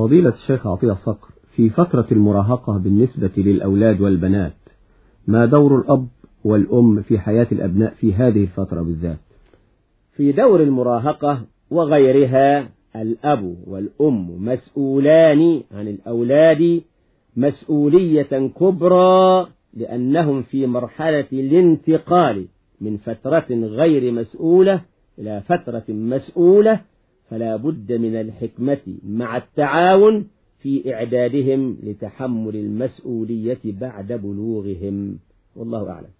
فضيلة الشيخ عطية الصقر في فترة المراهقة بالنسبة للأولاد والبنات ما دور الأب والأم في حياة الأبناء في هذه الفترة بالذات؟ في دور المراهقة وغيرها الأب والأم مسؤولان عن الأولاد مسؤولية كبرى لأنهم في مرحلة الانتقال من فترة غير مسؤولة إلى فترة مسؤولة فلا بد من الحكمة مع التعاون في إعدادهم لتحمل المسؤولية بعد بلوغهم. والله أعلم.